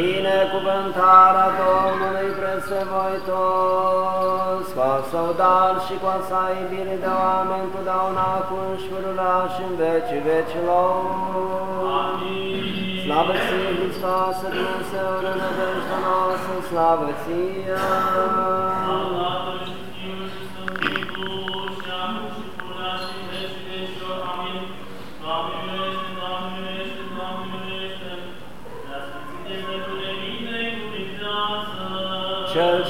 Binecuvântarea Domnului presevoitos, cu său dar și cu sa iubire de oameni, totdeauna cu înșpururea și în vecii vecilor. Amin. Slavă ție, Hristoase, Dumnezeu, nădejdea noastră, slavă ție!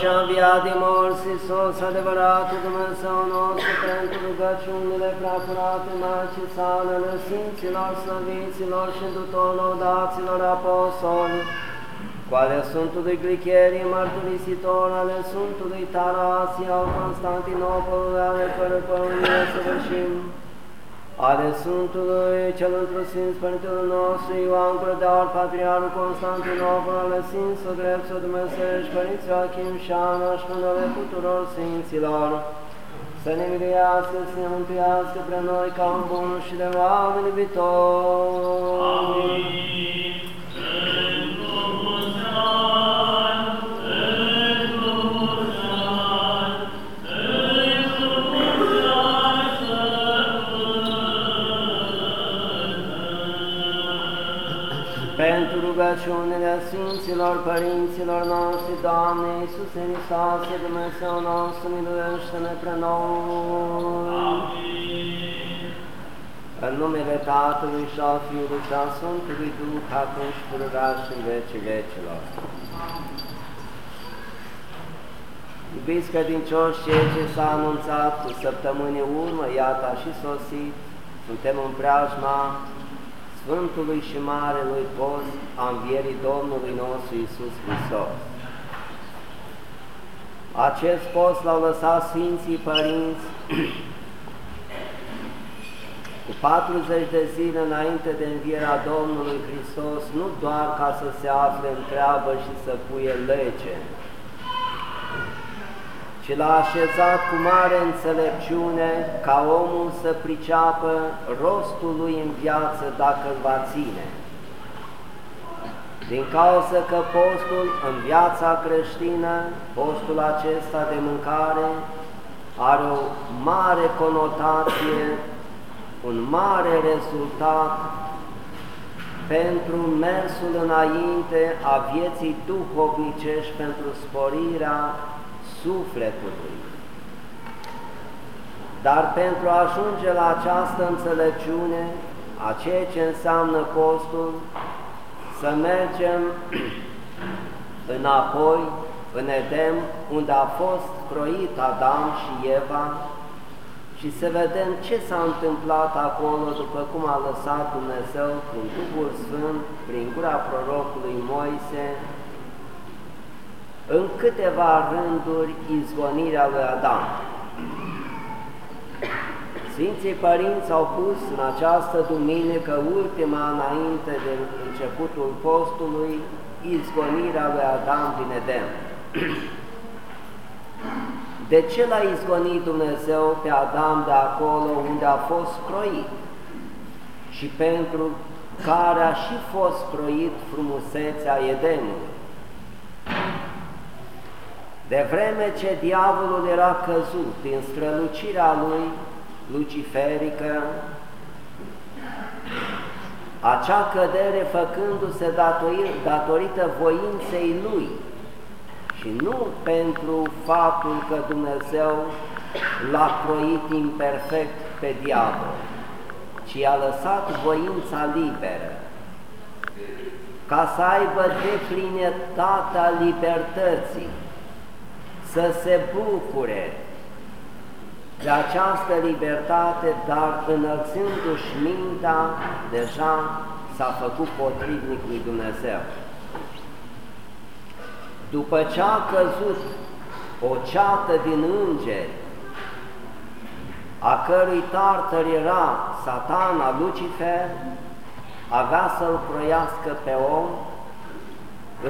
Cel ce-a înviat din morți, Iisus, adevăratul Dumnezeu nostru, pentru rugăciunile preacurate Maicii sale, ale Sfinților, Slăviților și tuturor daților apostoli, cu ale Sfântului Glicherii, mărturisitor, ale Sfântului Tarasia, al Constantinopolului, ale Părăpărunie, să vășim, ale Sfântului cel într Sfinț Părintele nostru Ioan Prădeal, Patriarul Constantinopol, ale Sfințul Dreptul Dumnezeiești, Părinți Joachim și Ana și ale tuturor Sfinților, să ne miluiască, să ne mântuiască pre noi ca un bun și de oameni viitori. Amin. Rugăciunile Sfinților Părinților noștri, Doamne Iisuse Hristoase, Dumnezeu nostru, miluiește-ne pre noi. În numele Tatălui și al Fiului și al Sfântului Duh, acum și pururea și în vecii vecilor. Iubiți credincioși, ceea ce s-a anunțat cu săptămâni urmă, iată a și sosit, suntem în preajma Sfântului și Marelui Post a Învierii Domnului nostru Iisus Hristos. Acest post l-au lăsat Sfinții Părinți cu 40 de zile înainte de învierea Domnului Hristos, nu doar ca să se afle în treabă și să puie lege, ci l-a așezat cu mare înțelepciune ca omul să priceapă rostul lui în viață dacă îl va ține. Din cauza că postul în viața creștină, postul acesta de mâncare, are o mare conotație, un mare rezultat pentru mersul înainte a vieții duhovnicești, pentru sporirea sufletului. Dar pentru a ajunge la această înțelepciune, a ceea ce înseamnă postul, să mergem înapoi în Edem, unde a fost croit Adam și Eva, și să vedem ce s-a întâmplat acolo după cum a lăsat Dumnezeu prin Duhul Sfânt, prin gura prorocului Moise, în câteva rânduri izgonirea lui Adam. Sfinții Părinți au pus în această duminică, ultima înainte de începutul postului, izgonirea lui Adam din Eden. De ce l-a izgonit Dumnezeu pe Adam de acolo unde a fost croit și pentru care a și fost croit frumusețea Edenului? De vreme ce diavolul era căzut din strălucirea lui luciferică, acea cădere făcându-se datorită voinței lui și nu pentru faptul că Dumnezeu l-a croit imperfect pe diavol, ci a lăsat voința liberă ca să aibă deplinătatea libertății să se bucure de această libertate, dar înălțându-și mintea, deja s-a făcut potrivnic lui Dumnezeu. După ce a căzut o ceată din îngeri, a cărui tartăr era satana Lucifer, avea să-l proiască pe om,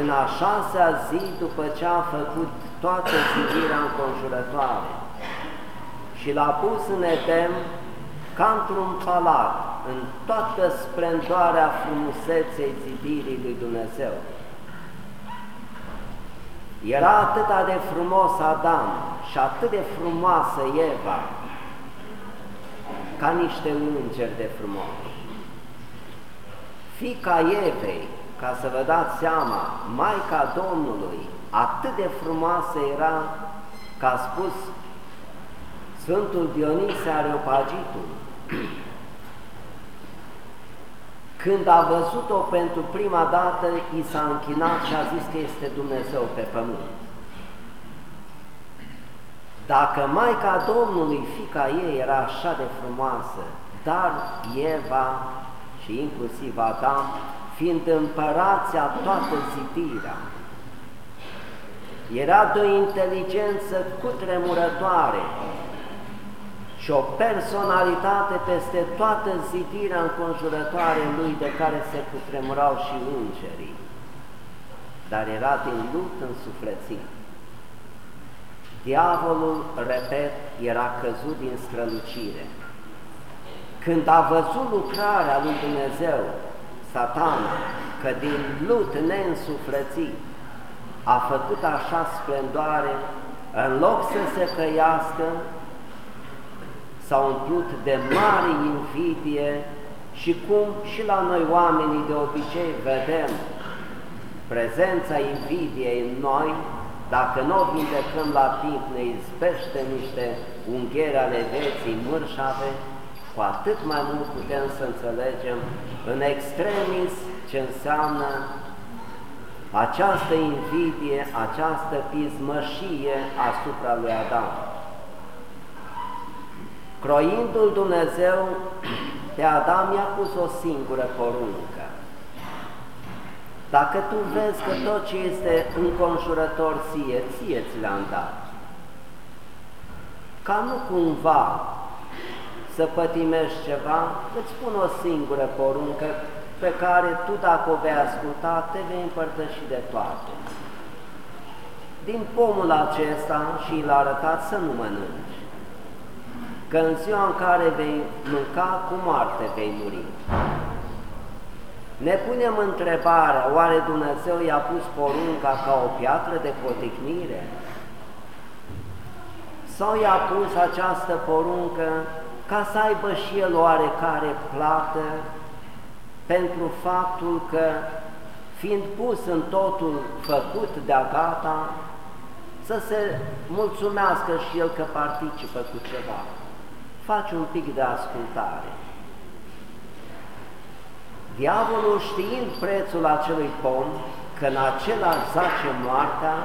în a șasea zi după ce a făcut toată zidirea înconjurătoare și l-a pus în Edem ca într-un palat, în toată splendoarea frumuseței zidirii lui Dumnezeu. Era atât de frumos Adam și atât de frumoasă Eva, ca niște îngeri de frumos. Fica Evei, ca să vă dați seama, Maica Domnului, atât de frumoasă era, ca a spus Sfântul Dionise Areopagitul, când a văzut-o pentru prima dată, i s-a închinat și a zis că este Dumnezeu pe pământ. Dacă Maica Domnului, fica ei, era așa de frumoasă, dar Eva și inclusiv Adam, fiind împărația toată zidirea, era de o inteligență cutremurătoare și o personalitate peste toată zidirea înconjurătoare lui de care se cutremurau și îngerii, dar era din lut însuflețit. Diavolul, repet, era căzut din strălucire. Când a văzut lucrarea lui Dumnezeu, satana, că din lut neînsuflețit a făcut așa splendoare, în loc să se căiască, s-a umplut de mare invidie și cum și la noi oamenii de obicei vedem prezența invidiei în noi, dacă nu o vindecăm la timp, ne izbește niște unghiere ale vieții mărșave, cu atât mai mult putem să înțelegem în extremis ce înseamnă această invidie, această pismășie asupra lui Adam. Croindu-l Dumnezeu, pe Adam i-a pus o singură poruncă. Dacă tu vezi că tot ce este înconjurător ție, ție ți l-am dat. Ca nu cumva să pătimești ceva, îți spun o singură poruncă pe care tu, dacă o vei asculta, te vei împărtăși de toate. Din pomul acesta și l-a arătat să nu mănânci, că în ziua în care vei mânca, cu moarte vei muri. Ne punem întrebarea, oare Dumnezeu i-a pus porunca ca o piatră de poticnire? Sau i-a pus această poruncă ca să aibă și el oarecare plată pentru faptul că, fiind pus în totul făcut de-a gata, să se mulțumească și el că participă cu ceva. Faci un pic de ascultare. Diavolul știind prețul acelui pom, că în acela zace moartea,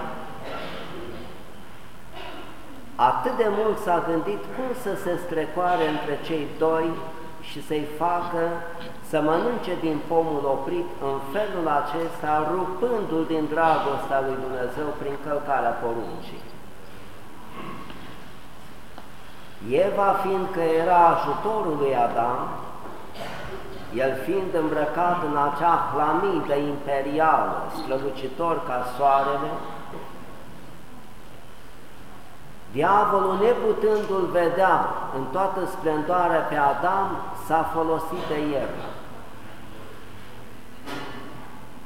atât de mult s-a gândit cum să se strecoare între cei doi și să-i facă să mănânce din pomul oprit în felul acesta, rupându-l din dragostea lui Dumnezeu prin călcarea poruncii. Eva, fiindcă era ajutorul lui Adam, el fiind îmbrăcat în acea hlamidă imperială, strălucitor ca soarele, Diavolul, neputându-l vedea în toată splendoarea pe Adam, s-a folosit de el.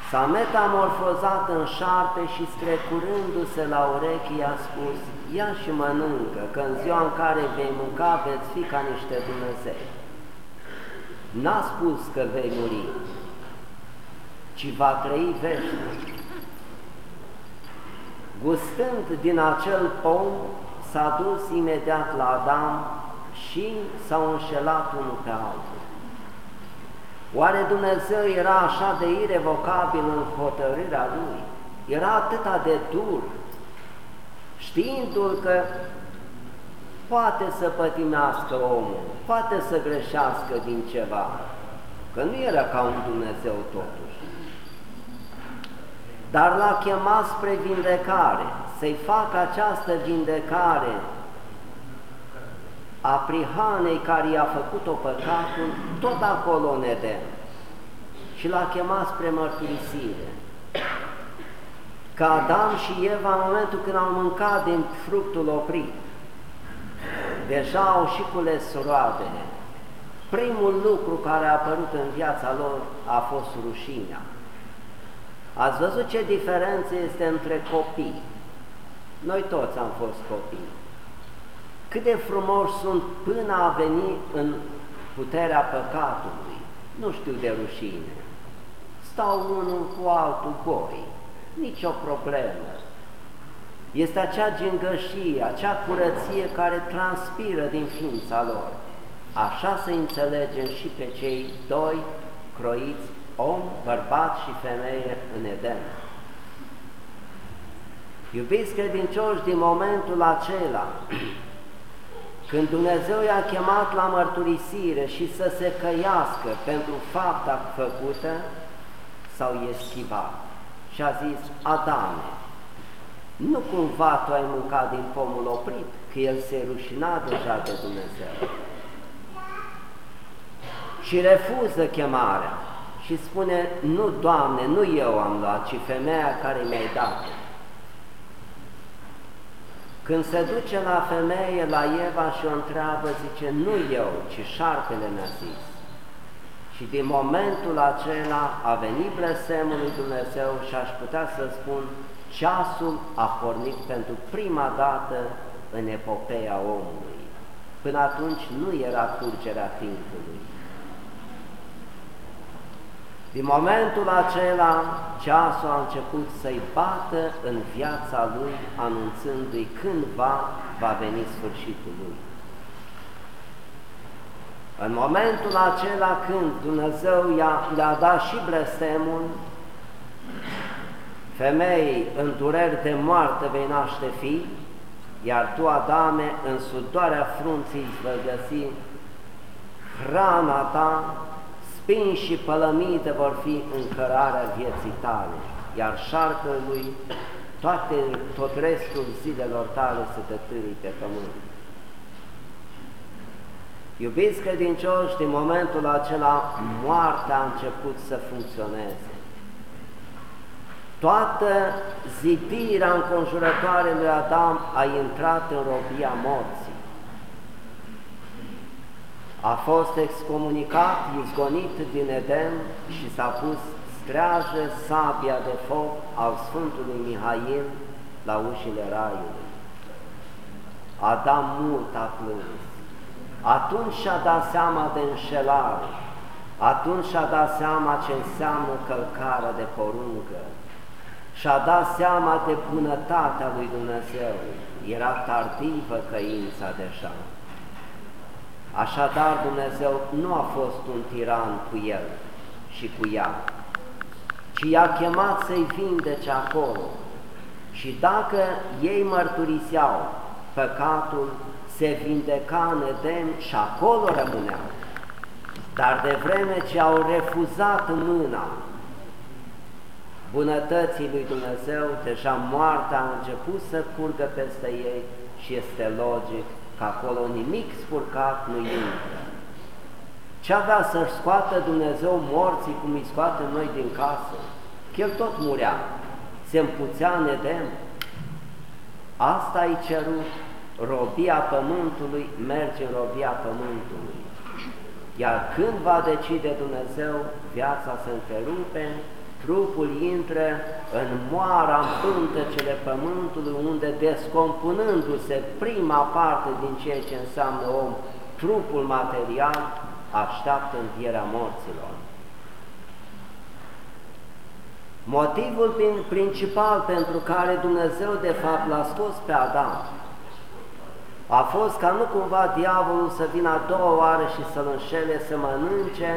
S-a metamorfozat în șarpe și strecurându-se la urechi i-a spus, ia și mănâncă, că în ziua în care vei mânca veți fi ca niște Dumnezei. N-a spus că vei muri, ci va trăi veșnic. Gustând din acel pom, s-a dus imediat la Adam și s-au înșelat unul pe altul. Oare Dumnezeu era așa de irevocabil în hotărârea Lui? Era atâta de dur, știindu-l că poate să pătimească omul, poate să greșească din ceva, că nu era ca un Dumnezeu totuși. Dar l-a chemat spre vindecare, să-i facă această vindecare a prihanei care i-a făcut-o păcatul, tot acolo în Eden. Și l-a chemat spre mărturisire. Ca Adam și Eva, în momentul când au mâncat din fructul oprit, deja au și cules roadele. Primul lucru care a apărut în viața lor a fost rușinea. Ați văzut ce diferență este între copii Noi toți am fost copii. Cât de frumos sunt până a veni în puterea păcatului, nu știu de rușine. Stau unul cu altul goi, nicio problemă. Este acea gingășie, acea curăție care transpiră din ființa lor. Așa să înțelegem și pe cei doi croiți, om, bărbat și femeie în Eden. Iubiți credincioși, din momentul acela, când Dumnezeu i-a chemat la mărturisire și să se căiască pentru fapta făcută, s-au eschivat și a zis, Adame, nu cumva tu ai mâncat din pomul oprit, că el se rușina deja de Dumnezeu. Și refuză chemarea și spune, nu, Doamne, nu eu am luat, ci femeia care mi-ai dat. Când se duce la femeie, la Eva și o întreabă, zice, nu eu, ci șarpele mi-a zis. Și din momentul acela a venit blestemul lui Dumnezeu și aș putea să spun, ceasul a pornit pentru prima dată în epopeea omului. Până atunci nu era curgerea timpului. Din momentul acela, ceasul a început să-i bată în viața lui, anunțându-i cândva va veni sfârșitul lui. În momentul acela când Dumnezeu i-a dat și blestemul, femeii în dureri de moarte vei naște fi, iar tu, Adame, în sudoarea frunții îți vei găsi hrana ta spin și pălămite vor fi încărarea vieții tale, iar șarpele lui toate, tot restul zilelor tale să te târii pe pământ. Iubiți credincioși, din momentul acela, moartea a început să funcționeze. Toată zidirea înconjurătoare lui Adam a intrat în robia morții a fost excomunicat, izgonit din Eden și s-a pus streajă sabia de foc al Sfântului Mihail la ușile raiului. Adam mult a plâns. Atunci și-a dat seama de înșelare, atunci și-a dat seama ce înseamnă călcarea de poruncă, și-a dat seama de bunătatea lui Dumnezeu. Era tardivă căința deja. Așadar, Dumnezeu nu a fost un tiran cu el și cu ea, ci i-a chemat să-i vindece acolo. Și dacă ei mărturiseau păcatul, se vindeca în Eden și acolo rămâneau. Dar de vreme ce au refuzat mâna bunătății lui Dumnezeu, deja moartea a început să curgă peste ei și este logic că acolo nimic spurcat nu intră. Ce avea să-și scoată Dumnezeu morții cum îi scoate noi din casă? Că el tot murea, se împuțea în Eden. Asta ai cerut, robia pământului merge în robia pământului. Iar când va decide Dumnezeu, viața se întrerupe trupul intră în moara, în pântecele pământului, unde descompunându-se prima parte din ceea ce înseamnă om, trupul material, așteaptă învierea morților. Motivul principal pentru care Dumnezeu de fapt l-a scos pe Adam a fost ca nu cumva diavolul să vină a doua oară și să-l înșele, să mănânce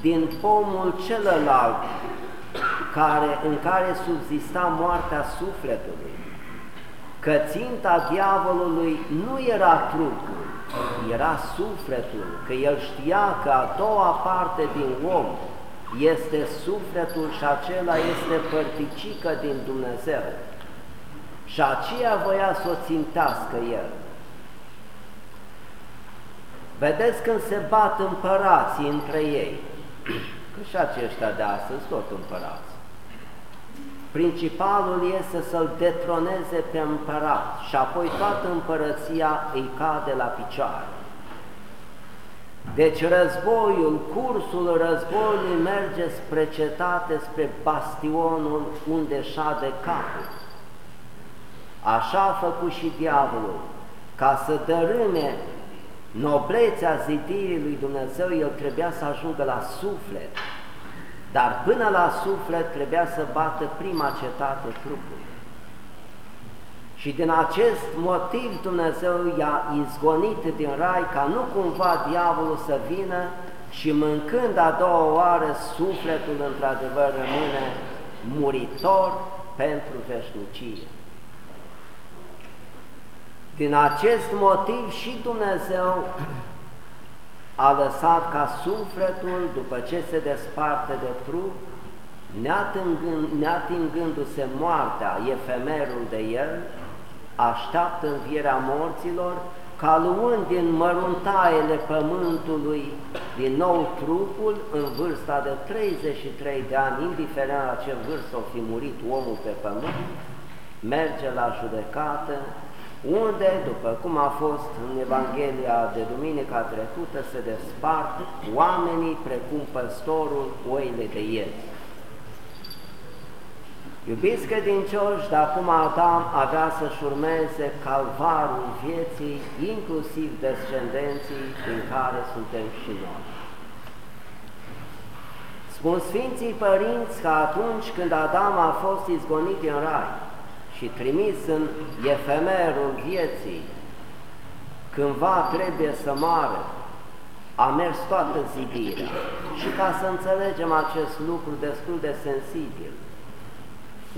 din pomul celălalt care, în care subzista moartea sufletului, că ținta diavolului nu era trupul, era sufletul, că el știa că a doua parte din om este sufletul și acela este părticică din Dumnezeu. Și aceea voia să o țintească el. Vedeți când se bat împărații între ei, că și aceștia de astăzi tot împărați. Principalul este să-l detroneze pe împărat și apoi toată împărăția îi cade la picioare. Deci războiul, cursul războiului merge spre cetate, spre bastionul unde șade capul. Așa a făcut și diavolul, ca să dărâme noblețea zidirii lui Dumnezeu, el trebuia să ajungă la suflet, dar până la suflet trebuia să bată prima cetate trupului. Și din acest motiv Dumnezeu i-a izgonit din rai ca nu cumva diavolul să vină și mâncând a doua oară sufletul într-adevăr rămâne muritor pentru veșnicie. Din acest motiv și Dumnezeu a lăsat ca sufletul, după ce se desparte de trup, neatingându-se moartea, efemerul de el, așteaptă învierea morților, ca luând din măruntaiele pământului din nou trupul în vârsta de 33 de ani, indiferent la ce vârstă o fi murit omul pe pământ, merge la judecată, unde, după cum a fost în Evanghelia de duminica trecută, se despart oamenii precum păstorul oile de ieri. Iubiți credincioși, dar cum Adam avea să-și urmeze calvarul vieții, inclusiv descendenții din care suntem și noi. Spun Sfinții Părinți că atunci când Adam a fost izgonit în rai și trimis în efemerul vieții, cândva trebuie să moară, a mers toată zidirea. Și ca să înțelegem acest lucru destul de sensibil,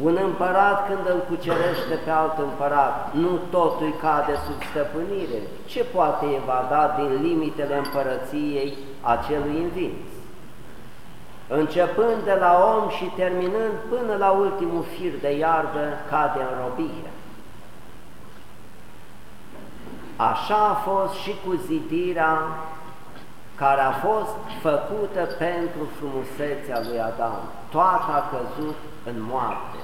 un împărat când îl cucerește pe alt împărat, nu totul îi cade sub stăpânire. Ce poate evada din limitele împărăției acelui învins? Începând de la om și terminând până la ultimul fir de iarbă, cade în robie. Așa a fost și cu zidirea care a fost făcută pentru frumusețea lui Adam. Toată a căzut în moarte.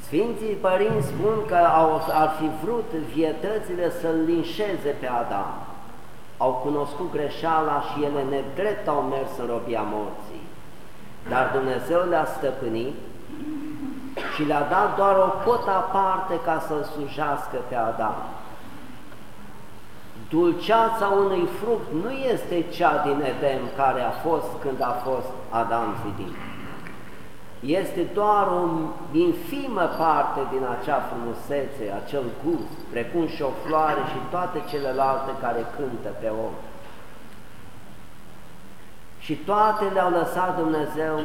Sfinții părinți spun că au, ar fi vrut vietățile să-l linșeze pe Adam. Au cunoscut greșeala și ele nedrept au mers în robia morții. Dar Dumnezeu le-a stăpânit și le-a dat doar o cotă aparte ca să-l sujească pe Adam. Dulceața unui fruct nu este cea din Edem care a fost când a fost Adam zidit este doar o infimă parte din acea frumusețe, acel gust, precum și o floare și toate celelalte care cântă pe om. Și toate le-au lăsat Dumnezeu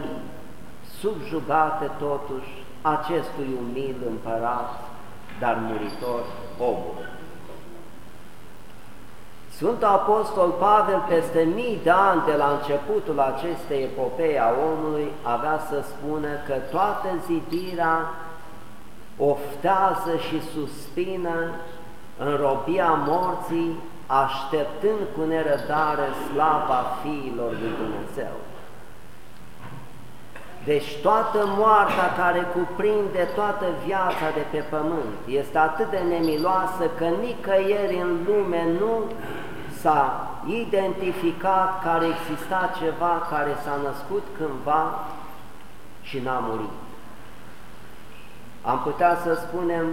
subjugate totuși acestui umil împărat, dar muritor omul. Sfântul Apostol Pavel, peste mii de ani de la începutul acestei epopei a omului, avea să spună că toată zidirea oftează și suspină în robia morții, așteptând cu nerădare slava fiilor lui Dumnezeu. Deci toată moartea care cuprinde toată viața de pe pământ este atât de nemiloasă că nicăieri în lume nu s-a identificat care exista ceva care s-a născut cândva și n-a murit. Am putea să spunem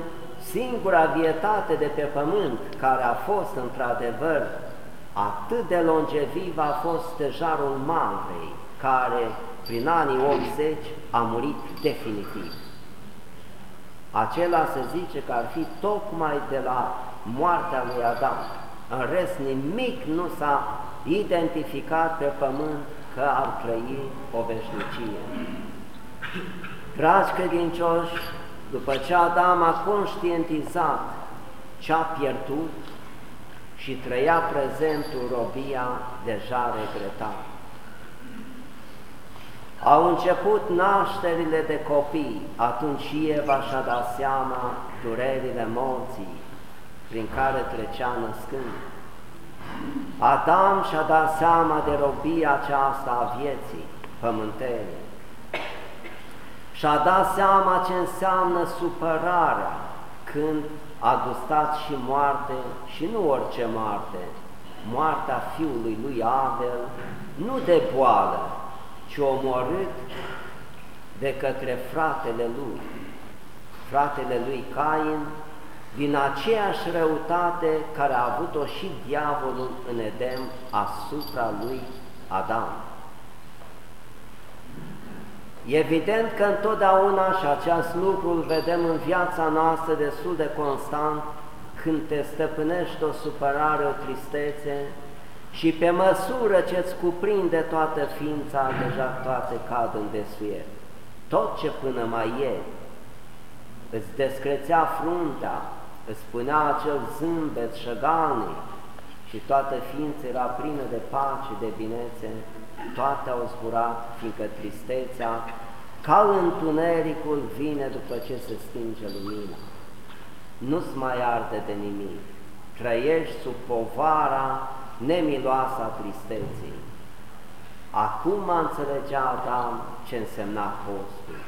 singura vietate de pe pământ care a fost într-adevăr atât de longeviv a fost stejarul Malvei, care prin anii 80 a murit definitiv. Acela se zice că ar fi tocmai de la moartea lui Adam. În rest nimic nu s-a identificat pe pământ că ar trăi o veșnicie. Dragi credincioși, după ce Adam a conștientizat ce a pierdut și trăia prezentul robia, deja regreta. Au început nașterile de copii, atunci și Eva și-a dat seama durerile morții, prin care trecea născând. Adam și-a dat seama de robia aceasta a vieții pământene. Și-a dat seama ce înseamnă supărarea când a gustat și moarte și nu orice moarte, moartea fiului lui Abel, nu de boală, ci omorât de către fratele lui fratele lui Cain, din aceeași răutate care a avut-o și diavolul în Edem asupra lui Adam. Evident că întotdeauna, și acest lucru îl vedem în viața noastră destul de constant, când te stăpânești o supărare, o tristețe, și pe măsură ce îți cuprinde toată ființa, deja toate cad în desuier. Tot ce până mai e, îți descrețea fruntea, îți spunea acel zâmbet șăgalnic și toată ființa era plină de pace, de binețe, toate au zburat, fiindcă tristețea, ca întunericul, vine după ce se stinge lumina. Nu-ți mai arde de nimic, trăiești sub povara nemiloasă a tristeții. Acum înțelegea Adam ce însemna postul.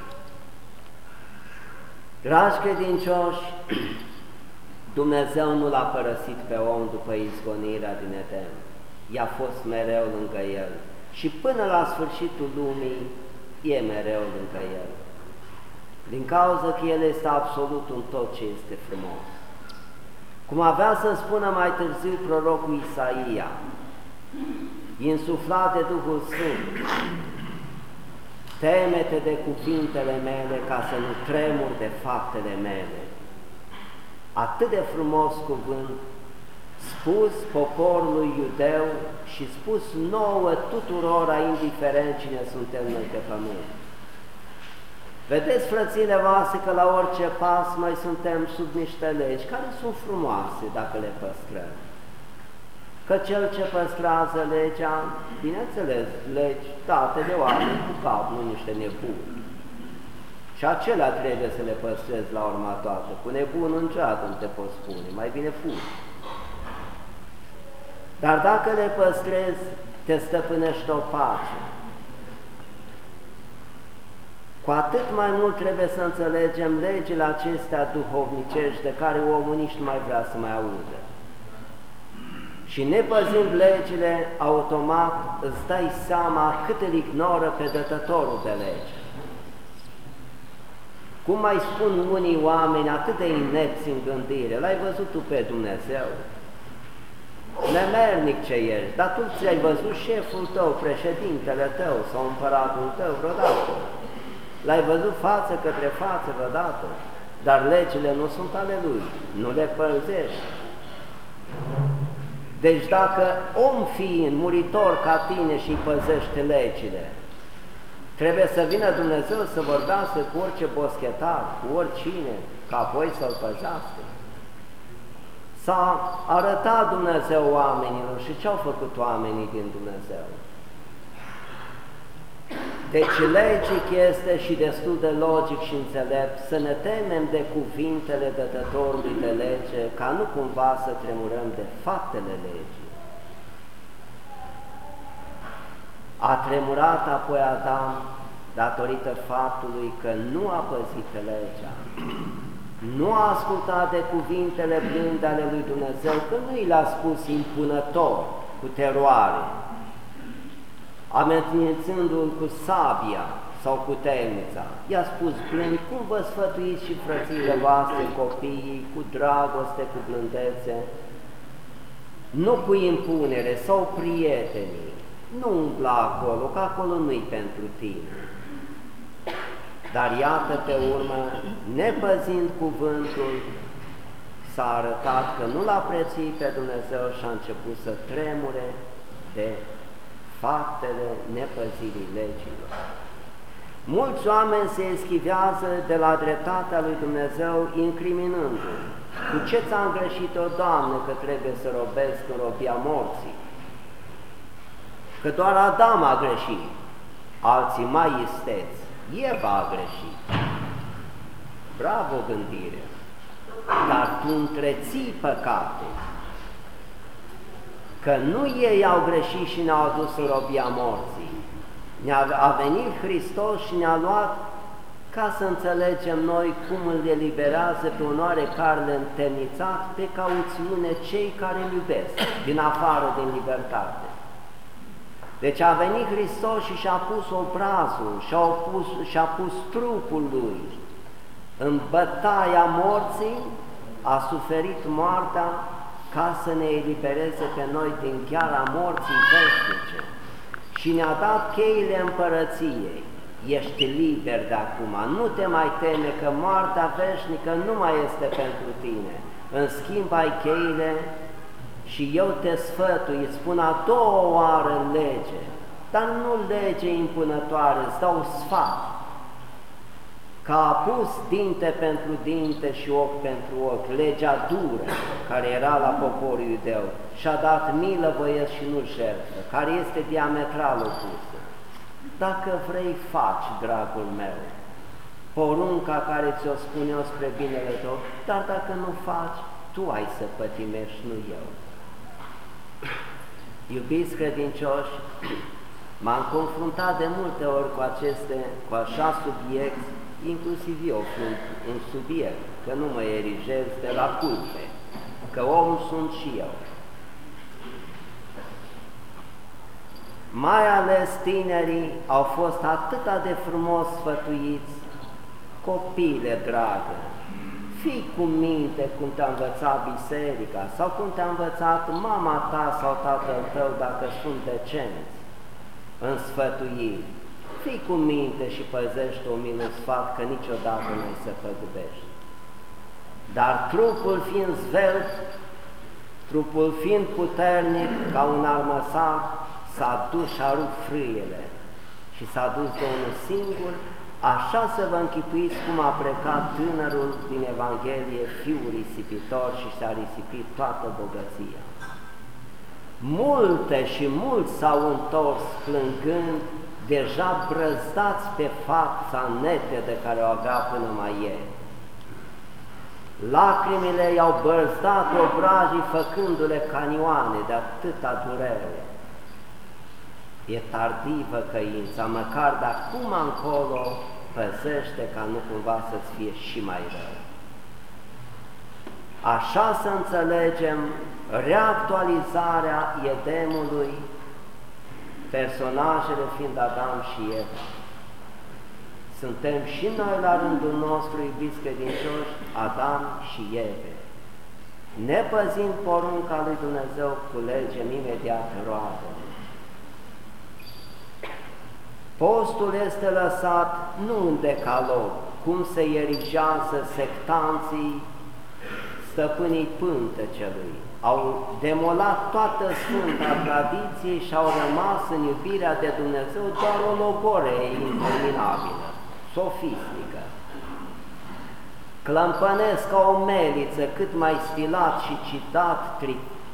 Dragi credincioși, Dumnezeu nu l-a părăsit pe om după izgonirea din Eden, i-a fost mereu lângă el și până la sfârșitul lumii e mereu lângă el, din cauza că el este absolut în tot ce este frumos. Cum avea să spună mai târziu prorocul Isaia, insuflat de Duhul Sfânt, temete de cuvintele mele ca să nu tremur de faptele mele. Atât de frumos cuvânt, spus poporului iudeu și spus nouă tuturora, indiferent cine suntem noi pe pământ. Vedeți, frățile voastre, că la orice pas mai suntem sub niște legi care sunt frumoase dacă le păstrăm. Că cel ce păstrează legea, bineînțeles, legi date de oameni cu cap, nu niște nebuni. Și acelea trebuie să le păstrezi la urma toată. Cu nebunul niciodată nu te poți spune, mai bine fugi. Dar dacă le păstrezi, te stăpânești o pace. Cu atât mai mult trebuie să înțelegem legile acestea duhovnicești de care omul nici nu mai vrea să mai audă. Și nepăzind legile, automat îți dai seama cât îl ignoră pe dătătorul de lege. Cum mai spun unii oameni atât de inepți în gândire, l-ai văzut tu pe Dumnezeu? Nemernic ce ești, dar tu ți-ai văzut șeful tău, președintele tău sau împăratul tău vreodată. L-ai văzut față către față vreodată, dar legile nu sunt ale lui, nu le pălzești. Deci dacă om fiind muritor ca tine și păzește legile, trebuie să vină Dumnezeu să vorbească cu orice boschetar, cu oricine, ca apoi să-l păzească. S-a arătat Dumnezeu oamenilor și ce au făcut oamenii din Dumnezeu? Deci logic este și destul de logic și înțelept să ne temem de cuvintele dătătorului de lege, ca nu cumva să tremurăm de faptele legii. A tremurat apoi Adam datorită faptului că nu a păzit legea, nu a ascultat de cuvintele blânde ale lui Dumnezeu, că nu i l-a spus impunător, cu teroare, amenințându-l cu sabia sau cu temnița. I-a spus plând, cum vă sfătuiți și frățile voastre, copiii, cu dragoste, cu blândețe, nu cu impunere sau prietenii, nu umbla acolo, că acolo nu-i pentru tine. Dar iată pe urmă, nepăzind cuvântul, s-a arătat că nu l-a prețuit pe Dumnezeu și a început să tremure de faptele nepăzirii legilor. Mulți oameni se eschivează de la dreptatea lui Dumnezeu incriminându-l. Cu ce ți-am greșit-o, Doamne, că trebuie să robesc în robia morții? Că doar Adam a greșit, alții mai isteți, Eva a greșit. Bravo gândire! Dar tu întreții păcate, că nu ei au greșit și ne-au adus în robia morții. Ne-a a venit Hristos și ne-a luat ca să înțelegem noi cum îl eliberează pe un oarecare întemnițat pe cauțiune cei care îl iubesc, din afară din libertate. Deci a venit Hristos și și-a pus obrazul, și-a pus, și pus trupul lui în bătaia morții a suferit moartea ca să ne elibereze pe noi din chiara morții veșnice. Și ne-a dat cheile împărăției. Ești liber de acum, nu te mai teme că moartea veșnică nu mai este pentru tine. În schimb ai cheile și eu te sfătui, îți spun a doua oară lege, dar nu lege impunătoare, îți dau sfat că a pus dinte pentru dinte și ochi pentru ochi, legea dură care era la poporul iudeu și a dat milă, voiesc și nu jertfă, care este diametral opusă. Dacă vrei, faci, dragul meu, porunca care ți-o spun eu spre binele tău, dar dacă nu faci, tu ai să pătimești, nu eu. Iubiți credincioși, m-am confruntat de multe ori cu aceste, cu așa subiecte, inclusiv eu sunt un subiect, că nu mă erigez de la culpe, că om sunt și eu. Mai ales tinerii au fost atât de frumos sfătuiți, copile dragă, fii cu minte cum te-a învățat biserica sau cum te-a învățat mama ta sau tatăl tău dacă sunt decenți în sfătuiri fii cu minte și păzește o mină sfat, că niciodată nu se păgubești. Dar trupul fiind zvelt, trupul fiind puternic ca un armăsar, s-a dus și a rupt frâiele și s-a dus de unul singur, așa să vă închipuiți cum a plecat tânărul din Evanghelie, fiul risipitor și s-a risipit toată bogăția. Multe și mulți s-au întors plângând deja brăzdați pe fața nete de care o avea până mai ieri. Lacrimile i-au bărzdat obrajii făcându-le canioane de atâta durere. E tardivă căința, măcar de acum încolo păzește ca nu cumva să-ți fie și mai rău. Așa să înțelegem reactualizarea Edemului personajele fiind Adam și Eva. Suntem și noi la rândul nostru, iubiți credincioși, Adam și Eve. Nepăzind porunca lui Dumnezeu, culegem imediat roade. Postul este lăsat nu în decalog, cum se erigează sectanții stăpânii pântecelui, au demolat toată sfânta tradiție și au rămas în iubirea de Dumnezeu doar o logore interminabilă, sofistică. Clămpănesc ca o meliță cât mai stilat și citat,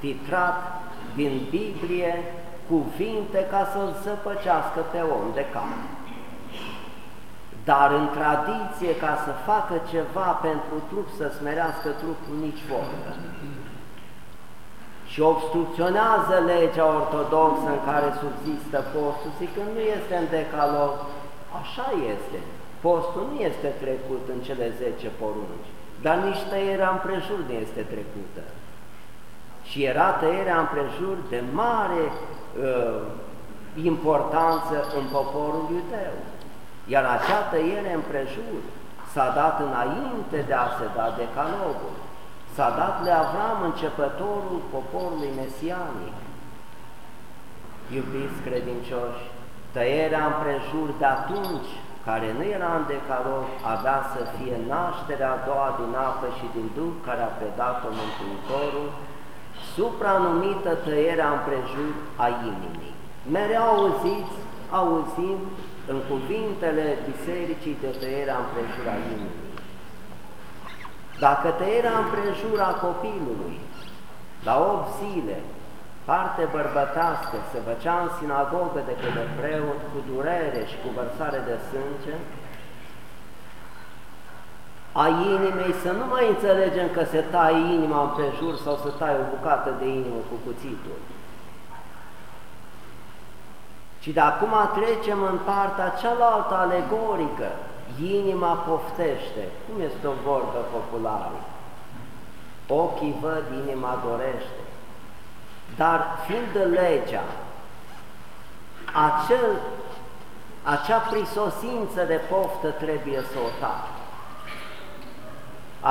titrat din Biblie, cuvinte ca să-l zăpăcească pe om de cap. Dar în tradiție, ca să facă ceva pentru trup, să smerească trupul, nici vorbă și obstrucționează legea ortodoxă în care subzistă postul, că nu este în decalog. Așa este. Postul nu este trecut în cele zece porunci, dar nici tăierea împrejur nu este trecută. Și era tăierea împrejur de mare uh, importanță în poporul iudeu. Iar acea tăiere împrejur s-a dat înainte de a se da decalogul. S-a dat le Avram începătorul poporului mesianic. Iubiți credincioși, tăierea împrejur de atunci, care nu era în decalog, avea să fie nașterea a doua din apă și din Duh care a predat-o Mântuitorul, supranumită tăierea împrejur a inimii. Mereu auziți, auzim în cuvintele bisericii de tăierea împrejur a inimii. Dacă tăierea împrejura copilului, la 8 zile, parte bărbătească, se făcea în sinagogă de către preot cu durere și cu vărsare de sânge, a inimei să nu mai înțelegem că se taie inima împrejur sau să taie o bucată de inimă cu cuțitul. Ci de acum trecem în partea cealaltă alegorică, inima poftește, cum este o vorbă populară, ochii văd, inima dorește, dar fiind legea, acel, acea prisosință de poftă trebuie să o taci.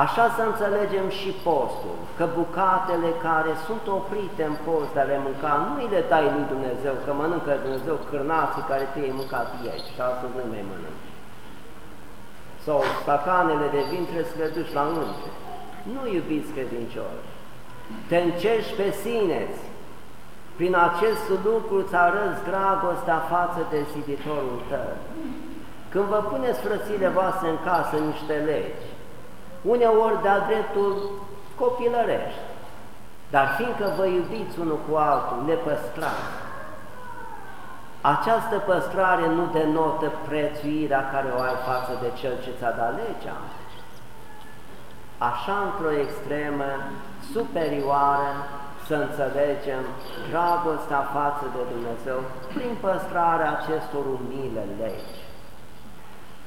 Așa să înțelegem și postul, că bucatele care sunt oprite în post de a le mânca, nu îi le dai lui Dumnezeu, că mănâncă Dumnezeu cârnații care tu ai mâncat ieri și astăzi nu mai mănânci. Sau stacanele de vin trebuie să le duci la înger. Nu iubiți credincioși, te încerci pe sine prin acest lucru îți arăți dragostea față de ziditorul tău. Când vă puneți frățile voastre în casă niște legi, uneori de-a dreptul copilărești, dar fiindcă vă iubiți unul cu altul, le păstrați. Această păstrare nu denotă prețuirea care o ai față de cel ce ți-a dat legea. Așa, într-o extremă superioară, să înțelegem dragostea față de Dumnezeu prin păstrarea acestor umile legi.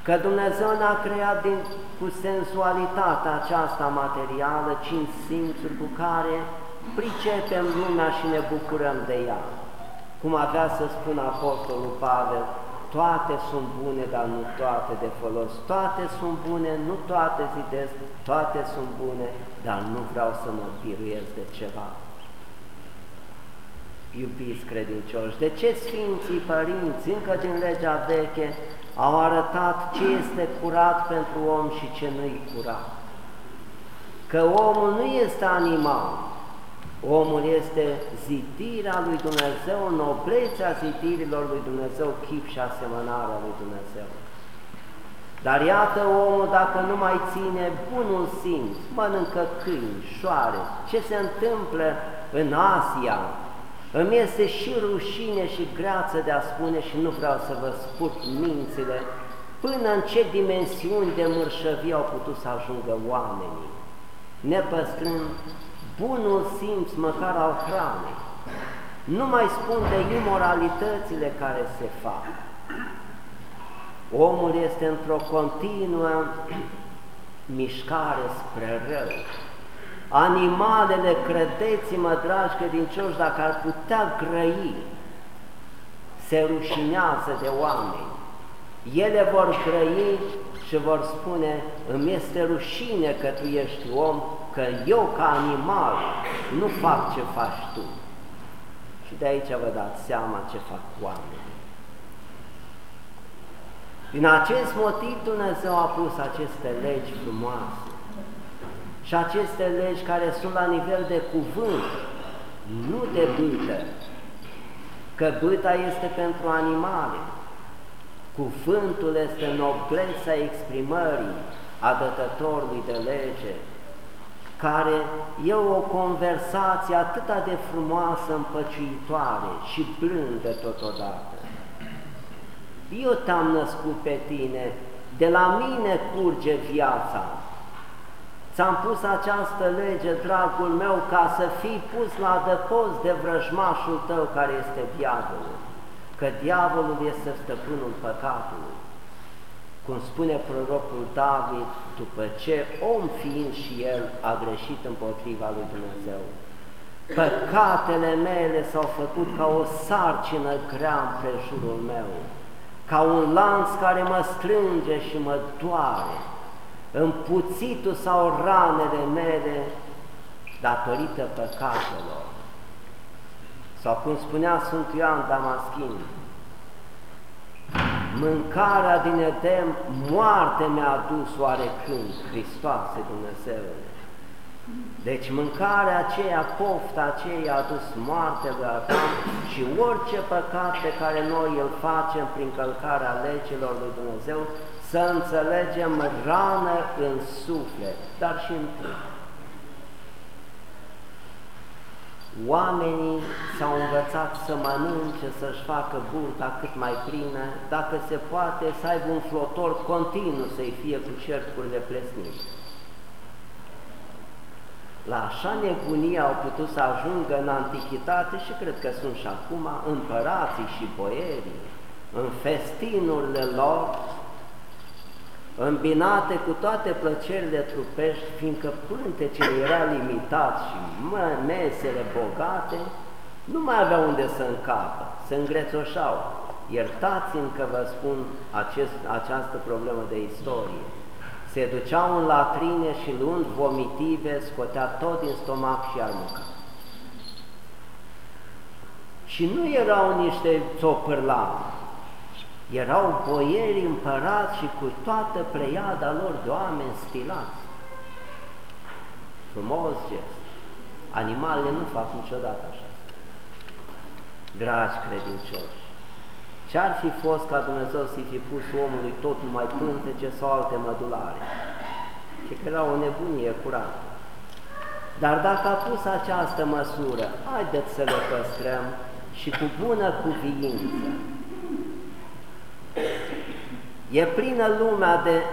Că Dumnezeu ne-a creat din, cu sensualitatea aceasta materială, cinci simțuri cu care pricepem lumea și ne bucurăm de ea. Cum avea să spună Apostolul Pavel, toate sunt bune, dar nu toate de folos. Toate sunt bune, nu toate zidesc, toate sunt bune, dar nu vreau să mă biruiesc de ceva. Iubiți credincioși, de ce Sfinții Părinți, încă din legea veche, au arătat ce este curat pentru om și ce nu-i curat? Că omul nu este animal, omul este zidirea lui Dumnezeu, noblețea zidirilor lui Dumnezeu, chip și asemănarea lui Dumnezeu. Dar iată omul dacă nu mai ține bunul simț, mănâncă câini, șoare, ce se întâmplă în Asia, îmi este și rușine și greață de a spune și nu vreau să vă sput mințile până în ce dimensiuni de mărșăvie au putut să ajungă oamenii, nepăstrând bunul simț măcar al hranei. Nu mai spun de imoralitățile care se fac. Omul este într-o continuă mișcare spre rău. Animalele, credeți-mă, dragi credincioși, dacă ar putea grăi, se rușinează de oameni. Ele vor grăi și vor spune, îmi este rușine că tu ești om, că eu ca animal nu fac ce faci tu. Și de aici vă dați seama ce fac oamenii. Din acest motiv Dumnezeu a pus aceste legi frumoase și aceste legi care sunt la nivel de cuvânt, nu de bâtă, că bâta este pentru animale, cuvântul este nobleța exprimării a dătătorului de lege, care e o conversație atât de frumoasă, împăciuitoare și blândă totodată. Eu te-am născut pe tine, de la mine curge viața, Ți-am pus această lege, dragul meu, ca să fii pus la adăpost de vrăjmașul tău care este diavolul, că diavolul este stăpânul păcatului. Cum spune prorocul David, după ce om fiind și el a greșit împotriva lui Dumnezeu, păcatele mele s-au făcut ca o sarcină grea în prejurul meu, ca un lanț care mă strânge și mă doare, împuțitul sau ranele mele datorită păcatelor. Sau cum spunea Sfânt Ioan Damaschin, mâncarea din Edem, moarte mi-a adus oarecând, Hristoase Dumnezeule. Deci mâncarea aceea, pofta aceea a adus moarte lui Adam și orice păcat pe care noi îl facem prin călcarea legilor lui Dumnezeu să înțelegem rană în suflet, dar și în trup. Oamenii s-au învățat să mănânce, să-și facă burta cât mai plină, dacă se poate să aibă un flotor continuu să-i fie cu cercurile plesnite. La așa nebunie au putut să ajungă în antichitate și cred că sunt și acum împărații și boierii, în festinurile lor, îmbinate cu toate plăcerile trupești, fiindcă pântecele era limitat și mesele bogate, nu mai avea unde să încapă, se îngrețoșau. Iertați-mi că vă spun acest, această problemă de istorie. Se duceau în latrine și luând vomitive, scotea tot din stomac și arunca. Și nu erau niște țopârlani, erau boieri împărați și cu toată pleiada lor de oameni stilați. Frumos gest. Animalele nu fac niciodată așa. Dragi credincioși, ce-ar fi fost ca Dumnezeu să-i fi pus omului tot numai pântece sau alte mădulare? Și că era o nebunie curată. Dar dacă a pus această măsură, haideți să le păstrăm și cu bună cuviință. E plină lumea de,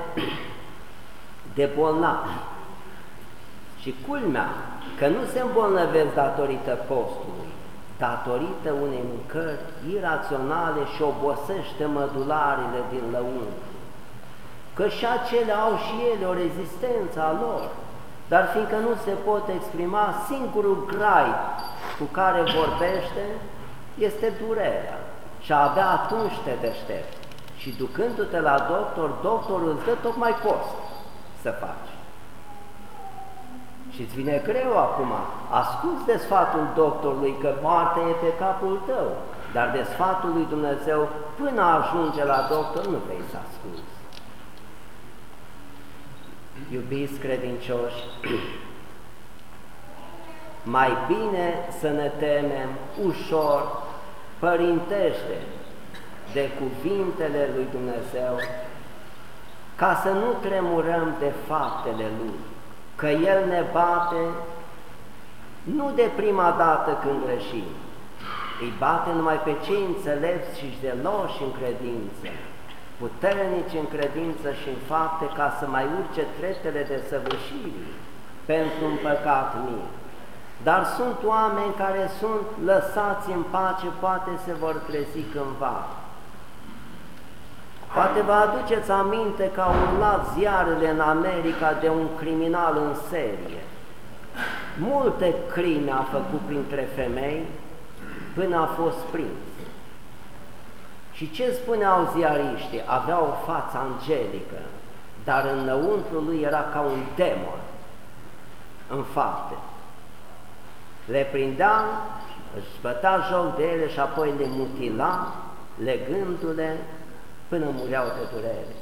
de bolnavi. Și culmea că nu se îmbolnăvesc datorită postului, datorită unei mâncări iraționale și obosește mădularele din lăuntru. Că și acele au și ele o rezistență a lor, dar fiindcă nu se pot exprima, singurul grai cu care vorbește este durerea și abia atunci te deștept. Și ducându-te la doctor, doctorul îți dă tocmai post să faci. Și îți vine greu acum, asculți de sfatul doctorului că moartea e pe capul tău, dar de sfatul lui Dumnezeu, până ajunge la doctor, nu vei să asculți. Iubiți credincioși, mai bine să ne temem ușor, părintește, de cuvintele lui Dumnezeu, ca să nu tremurăm de faptele Lui că El ne bate nu de prima dată când greșim, îi bate numai pe cei înțelepți și deloși în credință, puternici în credință și în fapte, ca să mai urce treptele de săvârșire pentru un păcat mic. Dar sunt oameni care sunt lăsați în pace, poate se vor trezi cândva. Poate vă aduceți aminte că au urlat ziarele în America de un criminal în serie. Multe crime a făcut printre femei până a fost prins. Și ce spuneau ziariștii? Avea o față angelică, dar înăuntru lui era ca un demon în fapte. Le prindea, își bătea joc de ele și apoi le mutila, legându-le până mureau de durere.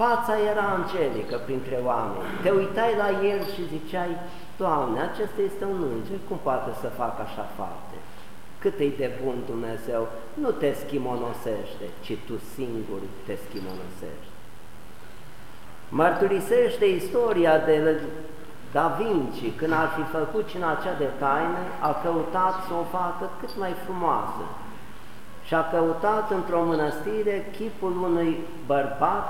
Fața era angelică printre oameni. Te uitai la el și ziceai, Doamne, acesta este un înger, cum poate să facă așa fapte? Cât e de bun Dumnezeu, nu te schimonosește, ci tu singur te schimonosești. Mărturisește istoria de Da Vinci, când ar fi făcut cine acea de taină, a căutat să o facă cât mai frumoasă, și a căutat într-o mănăstire chipul unui bărbat,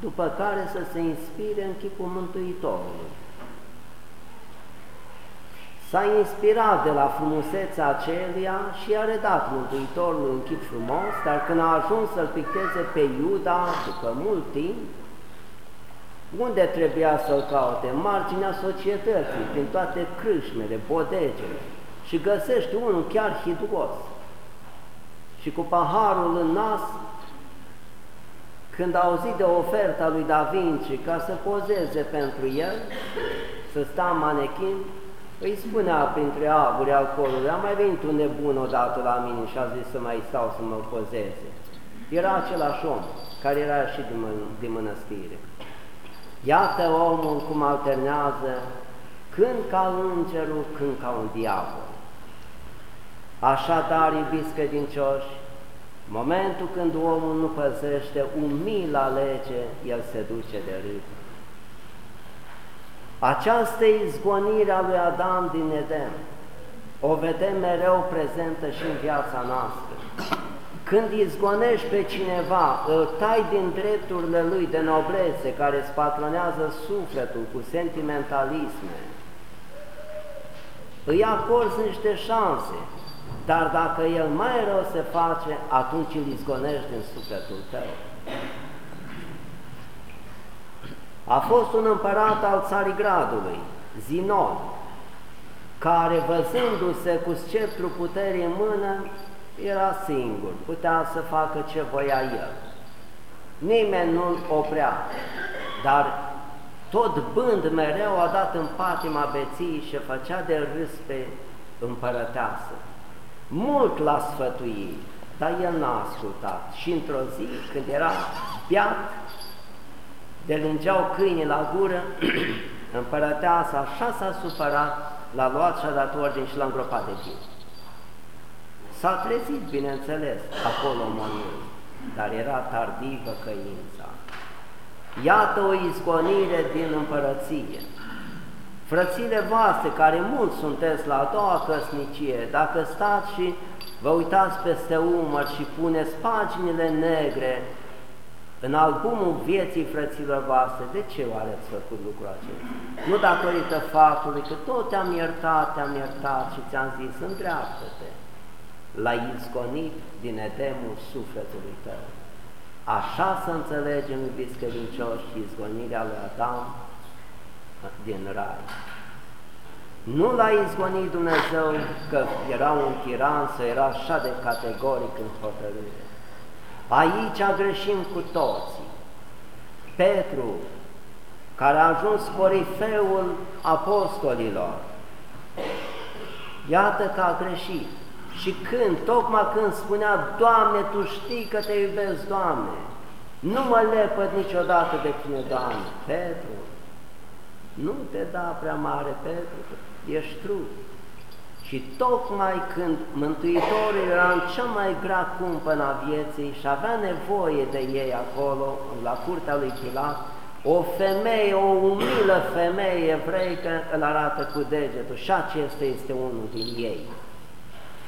după care să se inspire în chipul Mântuitorului. S-a inspirat de la frumusețea acelia și a redat Mântuitorul un chip frumos, dar când a ajuns să-l picteze pe Iuda, după mult timp, unde trebuia să-l caute? În marginea societății, prin toate crâșmele, bodegele, și găsește unul chiar hiduos și cu paharul în nas, când a auzit de oferta lui Da Vinci ca să pozeze pentru el, să sta în manechin, îi spunea printre aburi alcoolului, a mai venit un nebun odată la mine și a zis să mai stau să mă pozeze. Era același om care era și din, mân din mănăstire. Iată omul cum alternează când ca îngerul, când ca un diavol. Așadar, iubiți credincioși, momentul când omul nu păzește un mil lege, el se duce de râd. Această izgonire a lui Adam din Eden o vedem mereu prezentă și în viața noastră. Când izgonești pe cineva, îl tai din drepturile lui de noblețe care îți patronează sufletul cu sentimentalisme, îi acorzi niște șanse, dar dacă el mai rău se face, atunci îl izgonești din sufletul tău. A fost un împărat al Țarigradului, Zinon, care văzându-se cu sceptru puterii în mână, era singur, putea să facă ce voia el. Nimeni nu-l oprea. dar tot bând mereu a dat în patima beției și făcea de râs pe împărăteasă. Mult l-a sfătuit, dar el n-a ascultat. Și într-o zi, când era beat, de lângeau câinii la gură, împărăteasa așa s-a supărat, l-a luat și a dat ordine și l-a îngropat de timp. S-a trezit, bineînțeles, acolo monul, dar era tardivă căința. Iată o izgonire din împărăție. Frățile voastre, care mulți sunteți la a doua căsnicie, dacă stați și vă uitați peste umăr și puneți paginile negre în albumul vieții frăților voastre, de ce oare ați făcut lucrul acesta? Nu datorită faptului că tot te-am iertat, te-am iertat și ți-am zis, îndreaptă-te l-a izgonit din edemul sufletului tău. Așa să înțelegem, iubiți credincioși, izgonirea lui Adam din rai. Nu l-a izgonit Dumnezeu că era un tiran sau era așa de categoric în hotărâre. Aici greșim cu toții. Petru, care a ajuns corifeul apostolilor, iată că a greșit. Și când, tocmai când spunea, Doamne, Tu știi că Te iubesc, Doamne, nu mă lepăd niciodată de Tine, Doamne. Petru, nu te da prea mare, Petru, că ești trup. Și tocmai când Mântuitorul era în cea mai grea cumpănă a vieții și avea nevoie de ei acolo, la curtea lui Pilat, o femeie, o umilă femeie evreică îl arată cu degetul și acesta este unul din ei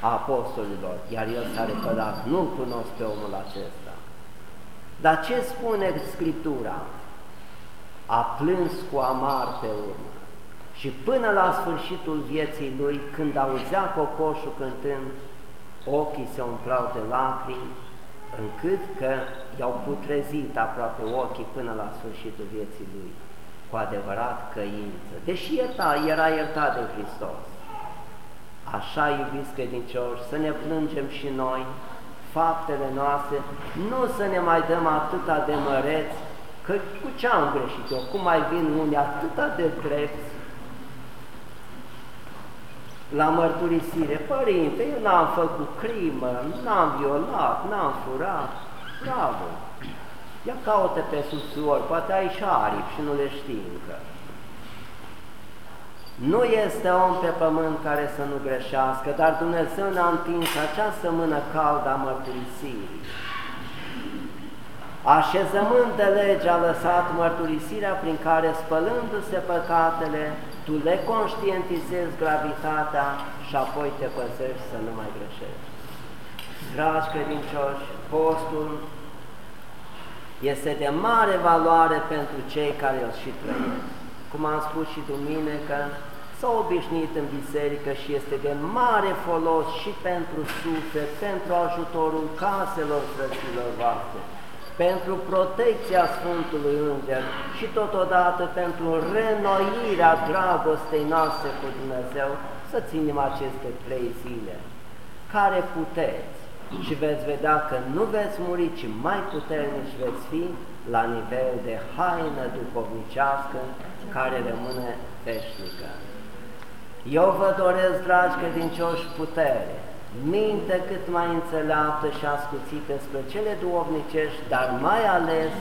a apostolilor, iar el s-a repădat, nu cunosc pe omul acesta. Dar ce spune Scriptura? A plâns cu amar pe urmă. Și până la sfârșitul vieții lui, când auzea cocoșul cântând, ochii se umplau de lacrimi, încât că i-au putrezit aproape ochii până la sfârșitul vieții lui, cu adevărat căință, deși ierta, era iertat de Hristos. Așa, iubiți credincioși, să ne plângem și noi faptele noastre, nu să ne mai dăm atâta de măreți, că cu ce am greșit eu, cum mai vin unii atâta de drepți la mărturisire. Părinte, eu n-am făcut crimă, n-am violat, n-am furat, bravo! Ia caută pe susori, poate ai și aripi și nu le știi încă. Nu este om pe pământ care să nu greșească, dar Dumnezeu ne-a întins această mână caldă a mărturisirii. Așezământ de lege a lăsat mărturisirea prin care, spălându-se păcatele, tu le conștientizezi gravitatea și apoi te păzești să nu mai greșești. Dragi credincioși, postul este de mare valoare pentru cei care îl și trăiesc cum am spus și duminică, s-au obișnuit în biserică și este de mare folos și pentru suflet, pentru ajutorul caselor frăților voastre, pentru protecția Sfântului Înger și totodată pentru renoirea dragostei noastre cu Dumnezeu, să ținem aceste trei zile, care puteți? Și veți vedea că nu veți muri, ci mai puternici veți fi la nivel de haină duhovnicească care rămâne veșnică. Eu vă doresc, dragi credincioși, putere, minte cât mai înțeleaptă și ascuțită spre cele duovnicești, dar mai ales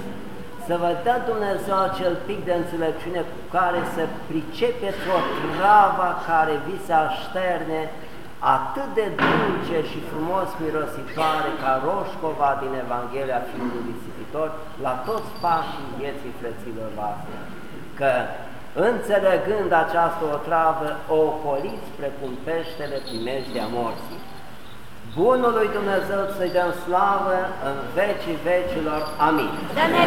să vă dea Dumnezeu acel pic de înțelepciune cu care să pricepeți o travă care vi se așterne atât de dulce și frumos mirositoare ca roșcova din Evanghelia Fiului Risipitor la toți pașii vieții frăților voastre că înțelegând această otravă, o ocoliți precum peștele primejdea morții. Bunul lui Dumnezeu să-i dăm slavă în vecii vecilor. Amin. Să ne